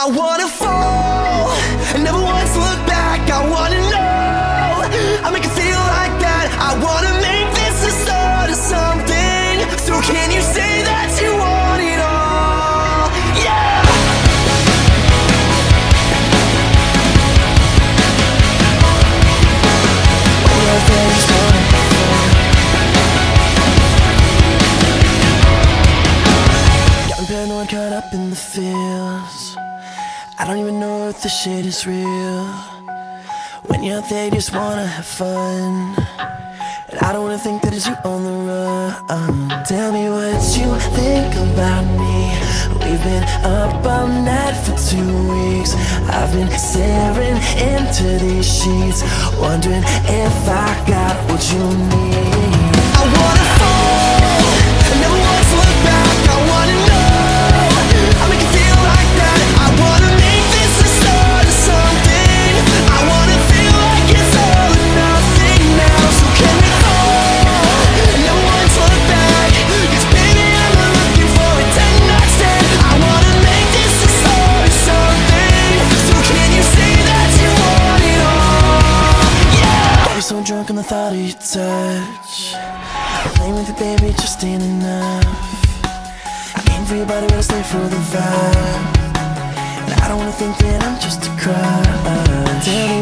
I wanna fall and never once look back. I wanna know I make it feel like that. I wanna make this the start of something. So can you say that you want it all? Yeah. When your things wanna Got me paranoid, caught up in the feels. I don't even know if the shit is real. When you're out there, you just wanna have fun. And I don't wanna think that it's you on the run. Tell me what you think about me. We've been up all night for two weeks. I've been staring into these sheets, wondering if I got what you need. I wanna fall, thought of your touch. Playing with you, baby, just ain't enough. I aim for your body, but I stay for the vibe. And I don't wanna think that I'm just a crush.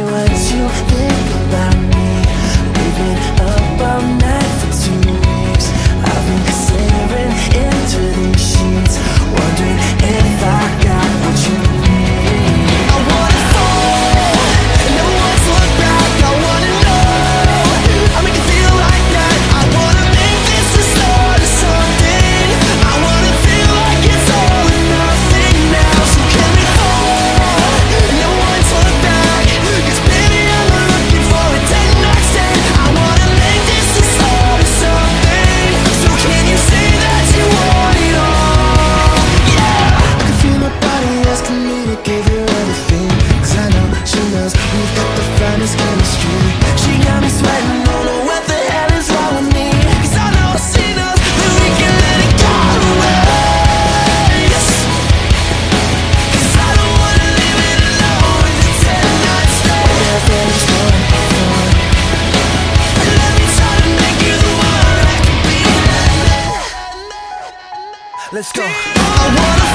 Let's go.